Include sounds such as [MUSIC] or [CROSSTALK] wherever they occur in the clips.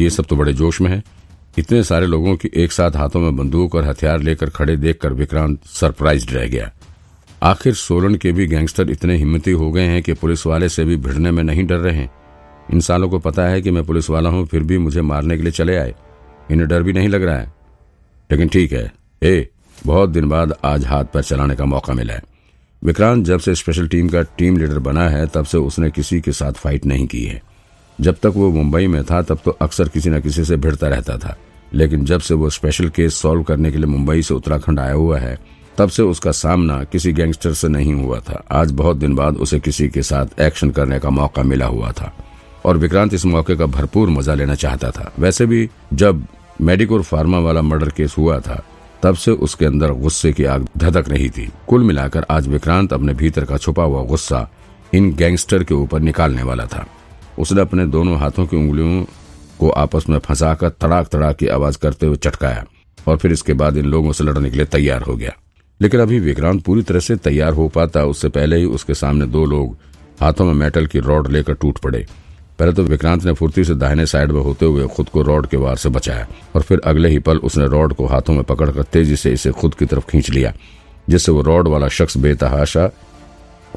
ये सब तो बड़े जोश में है। इतने सारे लोगों की एक साथ हाथों में बंदूक और हथियार लेकर खड़े देखकर विक्रांत सरप्राइज़ रह गया। आखिर सोलन के भी गैंगस्टर इतने हिम्मती हो गए हैं कि पुलिस वाले से भी भिड़ने में नहीं डर रहे इन सालों को पता है कि मैं पुलिस वाला हूँ, फिर भी मुझे मारने के लिए चले आए। इन्हें डर भी नहीं लग रहा है। लेकिन ठीक है। ए, बहुत दिन बाद आज हाथ पैर चलाने का मौका मिला है। विक्रांत जब से स्पेशल टीम का टीम लीडर बना है, तब से उसने किसी के साथ फाइट नहीं की है। जब तक वो मुंबई में था, तब तो अक्सर किसी न किसी से भिड़ता रहता था। लेकिन जब से वो स्पेशल केस सॉल्व करने के लिए मुंबई से उत्तराखंड आया हुआ है, तब से उसका सामना किसी गैंगस्टर से नहीं हुआ था। आज बहुत दिन बाद उसे किसी के साथ एक्शन करने का मौका मिला हुआ था। और विक्रांत इस मौके का भरपूर मज़ा लेना चाहता था। वैसे भी जब मेडिकोर फार्मा वाला मर्डर केस हुआ था, तब से उसके अंदर गुस्से की आग धधक रही थी। कुल मिलाकर आज विक्रांत अपने भीतर का छुपा हुआ गुस्सा इन गैंगस्टर के ऊपर निकालने वाला था। उसने अपने दोनों हाथों की उंगलियों को आपस में फंसाकर तड़ाक तड़ाक की आवाज़ करते हुए चटकाया और फिर इसके बाद इन लोगों से लड़ने के लिए तैयार हो गया। लेकिन अभी विक्रांत पूरी तरह से तैयार हो पाता उससे पहले ही उसके सामने दो लोग हाथों में मेटल की रॉड लेकर टूट पड़े। पहले तो विक्रांत ने फुर्ती से दाहिने साइड में होते हुए खुद को रॉड के वार से बचाया और फिर अगले ही पल उसने रॉड को हाथों में पकड़कर तेज़ी से इसे खुद की तरफ़ खींच लिया, जिससे वो रॉड वाला शख्स बेतहाशा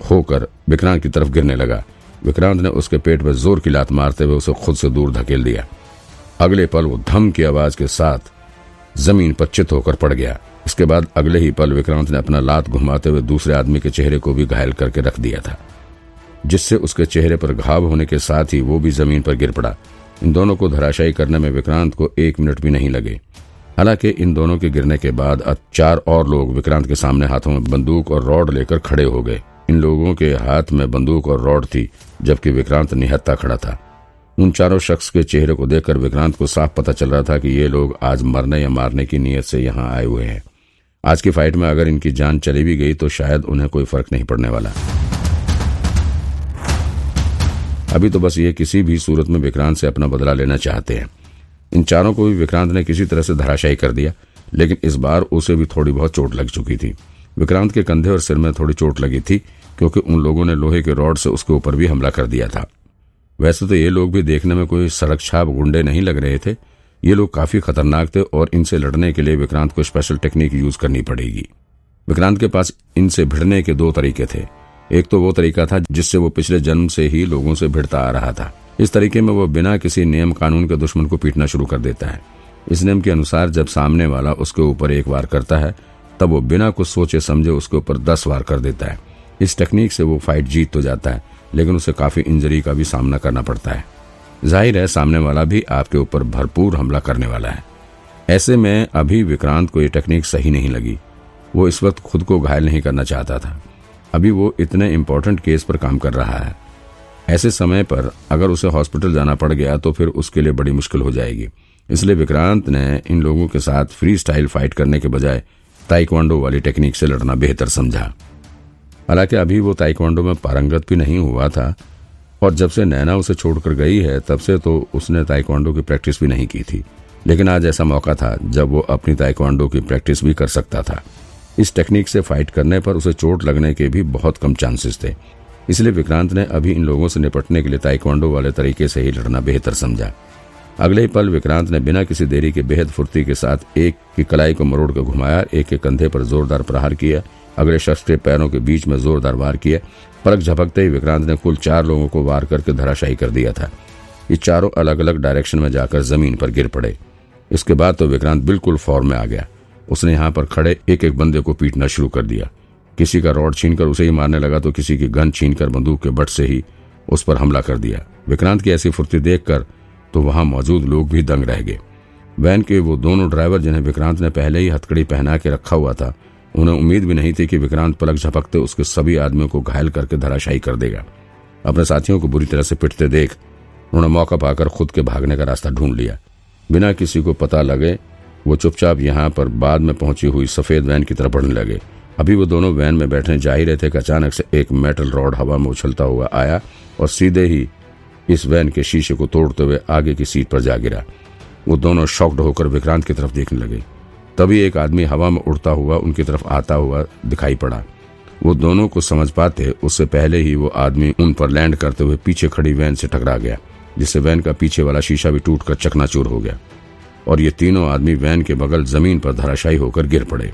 होकर विक्रांत की तरफ़ गिरने लगा। विक्रांत ने उसके पेट में ज़ोर की लात मारते हुए उसे खुद से दूर धकेल दिया। अगले पल वो धम की आवाज़ के साथ ज़मीन पर चित होकर पड़ गया। इसके बाद अगले ही पल विक्रांत ने अपना लात घुमाते हुए दूसरे आदमी के चेहरे को भी घायल करके रख दिया था, जिससे उसके चेहरे पर घाव होने के साथ ही वो भी ज़मीन पर गिर पड़ा। इन दोनों को धराशायी करने में विक्रांत को एक मिनट भी नहीं लगे। हालाँकि इन दोनों के गिरने के बाद अब चार और लोग विक्रांत के सामने हाथों में बंदूक और रॉड लेकर खड़े हो गए। इन लोगों के हाथ में बंदूक और रॉड थी, जबकि विक्रांत निहत्ता खड़ा था। उन चारों शख्स के चेहरे को देखकर विक्रांत को साफ़ पता चल रहा था कि ये लोग आज मरने या मारने की नीयत से यहाँ आए हुए हैं। आज की फाइट में अगर इनकी जान चली भी गई तो शायद उन्हें कोई फ़र्क नहीं पड़ने वाला। अभी तो बस ये किसी भी सूरत में विक्रांत से अपना बदला लेना चाहते हैं। इन चारों को भी विक्रांत ने किसी तरह से धराशायी कर दिया, लेकिन इस बार उसे भी थोड़ी बहुत चोट लग चुकी थी। विक्रांत के कंधे और सिर में थोड़ी चोट लगी थी, क्योंकि उन लोगों ने लोहे के रॉड से उसके ऊपर भी हमला कर दिया था। वैसे तो ये लोग भी देखने में कोई सड़क छाप गुंडे नहीं लग रहे थे। ये लोग काफ़ी खतरनाक थे और इनसे लड़ने के लिए विक्रांत को स्पेशल टेक्निक यूज़ करनी पड़ेगी। विक्रांत के पास इनसे भिड़ने के दो तरीके थे। एक तो वो तरीका था जिससे वो पिछले जन्म से ही लोगों से भिड़ता आ रहा था। इस तरीके में वो बिना किसी नियम कानून के दुश्मन को पीटना शुरू कर देता है। इस नियम के अनुसार जब सामने वाला उसके ऊपर एक वार करता है तब वो बिना कुछ सोचे समझे उसके ऊपर दस वार कर देता है। इस टेक्निक से वो फाइट जीत तो जाता है, लेकिन उसे काफ़ी इंजरी का भी सामना करना पड़ता है। ज़ाहिर है, सामने वाला भी आपके ऊपर भरपूर हमला करने वाला है। ऐसे में अभी विक्रांत को ये टेक्निक सही नहीं लगी। वो इस वक्त खुद को घायल नहीं करना चाहता था। अभी वो इतने इम्पोर्टेंट केस पर काम कर रहा है। ऐसे समय पर अगर उसे हॉस्पिटल जाना पड़ गया तो फिर उसके लिए बड़ी मुश्किल हो जाएगी। इसलिए विक्रांत ने इन लोगों के साथ फ्री स्टाइल फाइट करने के बजाय ताइक्वांडो वाली टेक्निक से लड़ना बेहतर समझा। हालाँकि अभी वो ताइक्वांडो में पारंगत भी नहीं हुआ था, और जब से नैना उसे छोड़कर गई है, तब से तो उसने ताइक्वांडो की प्रैक्टिस भी नहीं की थी। लेकिन आज ऐसा मौका था, जब वो अपनी ताइक्वांडो की प्रैक्टिस भी कर सकता था। इस टेक्निक से फाइट करने पर उसे चोट लगने के भी बहुत कम चांसेस थे। इसलिए विक्रांत ने अभी इन लोगों से निपटने के लिए ताइक्वांडो वाले तरीके से ही लड़ना बेहतर समझा। अगले ही पल विक्रांत ने बिना किसी देरी के बेहद फुर्ती के साथ एक की कलाई को मरोड़ कर घुमाया, एक के कंधे पर जोरदार प्रहार किया, अगले शख्स के पैरों के बीच में जोरदार वार किया। पलक झपकते ही विक्रांत ने कुल चार लोगों को वार करके धराशायी कर दिया था। ये चारों अलग अलग डायरेक्शन में जाकर ज़मीन पर गिर पड़े। इसके बाद तो विक्रांत बिल्कुल फॉर्म में आ गया। उसने यहाँ पर खड़े एक एक बंदे को पीटना शुरू कर दिया। किसी का रॉड छीनकर उसे ही मारने लगा तो किसी की गन छीनकर बंदूक के बट से ही उस पर हमला कर दिया। विक्रांत की ऐसी फुर्ती देखकर तो वहाँ मौजूद लोग भी दंग रह गए। वैन के वो दोनों ड्राइवर जिन्हें विक्रांत ने पहले ही हथकड़ी पहना के रखा हुआ था, उन्हें उम्मीद भी नहीं थी कि विक्रांत पलक झपकते उसके सभी आदमियों को घायल करके धराशायी कर देगा। अपने साथियों को बुरी तरह से पिटते देख, उन्होंने मौका पाकर खुद के भागने का रास्ता ढूंढ लिया। बिना किसी को पता लगे, वो चुपचाप यहाँ पर बाद में पहुँची हुई सफ़ेद वैन की तरफ़ बढ़ने लगे। अभी वो दोनों वैन में बैठने जा ही रहे थे अचानक से एक मेटल रॉड हवा में उछलता हुआ आया और सीधे ही इस वैन के शीशे को तोड़ते हुए आगे की सीट पर जा गिरा। वो दोनों शॉक्ड होकर विक्रांत की तरफ़ देखने लगे। तभी एक आदमी हवा में उड़ता हुआ उनकी तरफ़ आता हुआ दिखाई पड़ा। वो दोनों को समझ पाते, उससे पहले ही वो आदमी उन पर लैंड करते हुए पीछे खड़ी वैन से टकरा गया, जिससे वैन का पीछे वाला शीशा भी टूटकर चकनाचूर हो गया। और ये तीनों आदमी वैन के बगल ज़मीन पर धराशायी होकर गिर पड़े।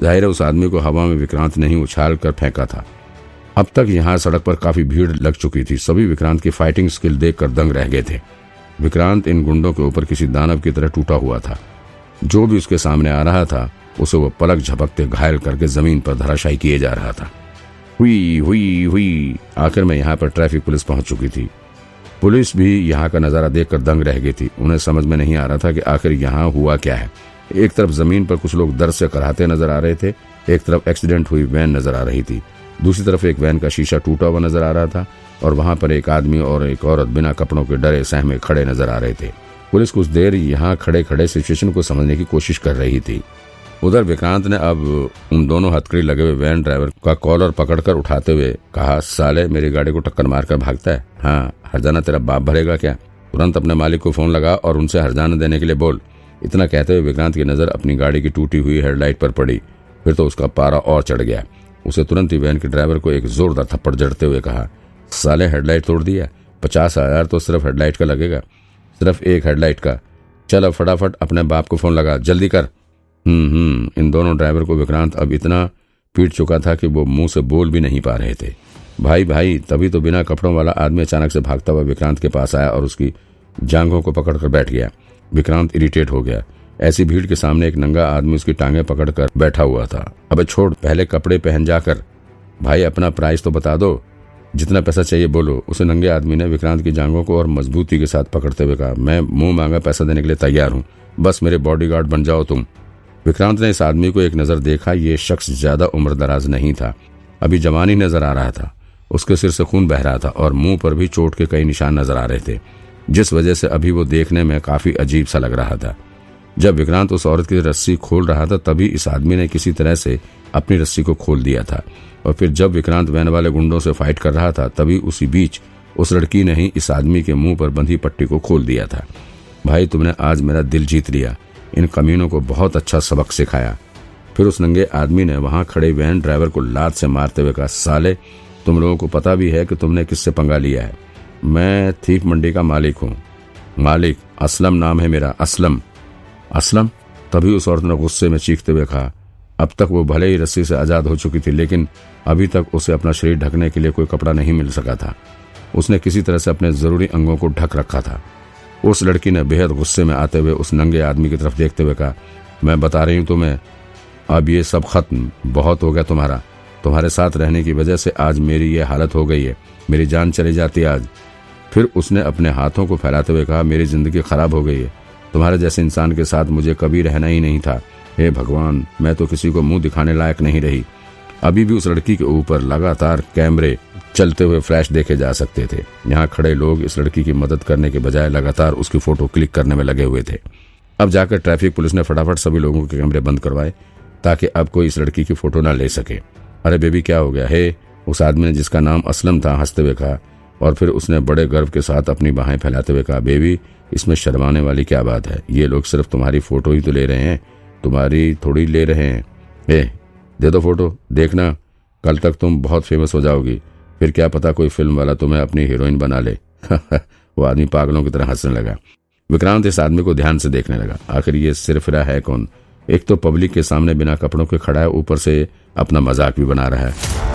ज़ाहिर है उस आदमी को हवा में विक्रांत नहीं उछाल कर फेंका था। अब तक यहाँ सड़क पर काफ़ी भीड़ लग चुकी थी। सभी विक्रांत की फाइटिंग स्किल देखकर दंग रह गए थे। विक्रांत इन गुंडों के ऊपर किसी दानव की तरह टूटा हुआ था। जो भी उसके सामने आ रहा था, उसे वो पलक झपकते घायल करके ज़मीन पर धराशायी किए जा रहा था। हुई हुई हुई, आखिर में यहाँ पर ट्रैफ़िक पुलिस पहुँच चुकी थी। पुलिस भी यहाँ का नज़ारा देखकर दंग रह गई थी। उन्हें समझ में नहीं आ रहा था कि आखिर यहाँ हुआ क्या है। एक तरफ़ ज़मीन पर कुछ लोग दर्द से कराते नज़र आ रहे थे, एक तरफ़ एक्सीडेंट हुई वैन नज़र आ रही थी। दूसरी तरफ़ एक वैन का शीशा टूटा हुआ नज़र आ रहा था और वहाँ पर एक आदमी और एक औरत बिना कपड़ों के डरे सहमे खड़े नज़र आ रहे थे। पुलिस कुछ देर यहाँ खड़े खड़े सिचुएशन को समझने की कोशिश कर रही थी। उधर विक्रांत ने अब उन दोनों हथकड़ी लगे हुए वैन ड्राइवर का कॉलर पकड़कर उठाते हुए कहा, साले, मेरी गाड़ी को टक्कर मारकर भागता है? हाँ हरजाना तेरा बाप भरेगा क्या? तुरंत अपने मालिक को फ़ोन लगा और उनसे हरजाना देने के लिए बोल। इतना कहते हुए विक्रांत की नज़र अपनी गाड़ी की टूटी हुई हेडलाइट पर पड़ी। फिर तो उसका पारा और चढ़ गया। उसे तुरंत ही वैन के ड्राइवर को एक जोरदार थप्पड़ जड़ते हुए कहा, साले, हेडलाइट तोड़ दिया। पचास हज़ार तो सिर्फ़ हेडलाइट का लगेगा, सिर्फ़ एक हेडलाइट का। चल फटाफट अपने बाप को फ़ोन लगा, जल्दी कर। हम्म हम्म इन दोनों ड्राइवर को विक्रांत अब इतना पीट चुका था कि वो मुँह से बोल भी नहीं पा रहे थे। भाई भाई, तभी तो बिना कपड़ों वाला आदमी अचानक से भागता हुआ विक्रांत के पास आया और उसकी जांघों को पकड़कर बैठ गया। विक्रांत इरिटेट हो गया। ऐसी भीड़ के सामने एक नंगा आदमी उसकी टांगे पकड़कर बैठा हुआ था। अबे छोड़, पहले कपड़े पहन जाकर भाई, अपना प्राइस तो बता दो। जितना पैसा चाहिए बोलो। उसे नंगे आदमी ने विक्रांत की जांघों को और मजबूती के साथ पकड़ते हुए कहा, मैं मुँह मांगा पैसा देने के लिए तैयार हूँ। बस मेरे बॉडीगार्ड बन जाओ तुम। विक्रांत ने इस आदमी को एक नज़र देखा। ये शख्स ज़्यादा उम्र दराज नहीं था। अभी जवान ही नज़र आ रहा था। उसके सिर से खून बह रहा था और मुँह पर भी चोट के कई निशान नज़र आ रहे थे। जिस वजह से अभी वो देखने में काफ़ी अजीब सा लग रहा था। जब विक्रांत उस औरत की रस्सी खोल रहा था, तभी इस आदमी ने किसी तरह से अपनी रस्सी को खोल दिया था। और फिर जब विक्रांत वैन वाले गुंडों से फाइट कर रहा था, तभी उसी बीच उस लड़की ने ही इस आदमी के मुँह पर बंधी पट्टी को खोल दिया था। भाई, तुमने आज मेरा दिल जीत लिया। इन कमीनों को बहुत अच्छा सबक सिखाया। फिर उस नंगे आदमी ने वहाँ खड़े वैन ड्राइवर को लात से मारते हुए कहा, साले, तुम लोगों को पता भी है कि तुमने किससे पंगा लिया है। मैं थीप मंडी का मालिक हूँ। मालिक असलम नाम है मेरा, असलम। असलम, तभी उस औरत ने गुस्से में चीखते हुए कहा, अब तक वो भले ही रस्सी से आज़ाद हो चुकी थी, लेकिन अभी तक उसे अपना शरीर ढकने के लिए कोई कपड़ा नहीं मिल सका था। उसने किसी तरह से अपने ज़रूरी अंगों को ढक रखा था। उस लड़की ने बेहद गुस्से में आते हुए उस नंगे आदमी की तरफ़ देखते हुए कहा, मैं बता रही हूँ तुम्हें, अब ये सब खत्म, बहुत हो गया तुम्हारा। तुम्हारे साथ रहने की वजह से आज मेरी ये हालत हो गई है, मेरी जान चली जाती आज। फिर उसने अपने हाथों को फैलाते हुए कहा, मेरी ज़िंदगी खराब हो गई है। तुम्हारे जैसे इंसान के साथ मुझे कभी रहना ही नहीं था। हे भगवान, मैं तो किसी को मुँह दिखाने लायक नहीं रही। अभी भी उस लड़की के ऊपर लगातार कैमरे चलते हुए फ्लैश देखे जा सकते थे। यहाँ खड़े लोग इस लड़की की मदद करने के बजाय लगातार उसकी फ़ोटो क्लिक करने में लगे हुए थे। अब जाकर ट्रैफ़िक पुलिस ने फटाफट सभी लोगों के कैमरे बंद करवाए, ताकि अब कोई इस लड़की की फ़ोटो ना ले सके। अरे बेबी, क्या हो गया? हे, उस आदमी ने जिसका नाम असलम था, हँसते हुए कहा, और फिर उसने बड़े गर्व के साथ अपनी बाहें फैलाते हुए कहा, बेबी इसमें शर्माने वाली क्या बात है? ये लोग सिर्फ़ तुम्हारी फ़ोटो ही तो ले रहे हैं। तुम्हारी थोड़ी ले रहे हैं। ए, दे दो फ़ोटो, देखना। कल तक तुम बहुत फ़ेमस हो जाओगी। फिर क्या पता कोई फ़िल्म वाला तुम्हें अपनी हीरोइन बना ले। [LAUGHS] वो आदमी पागलों की तरह हंसने लगा। विक्रांत इस आदमी को ध्यान से देखने लगा। आखिर ये सिर्फ़ रहा है कौन? एक तो पब्लिक के सामने बिना कपड़ों के खड़ा है, ऊपर से अपना मज़ाक भी बना रहा है।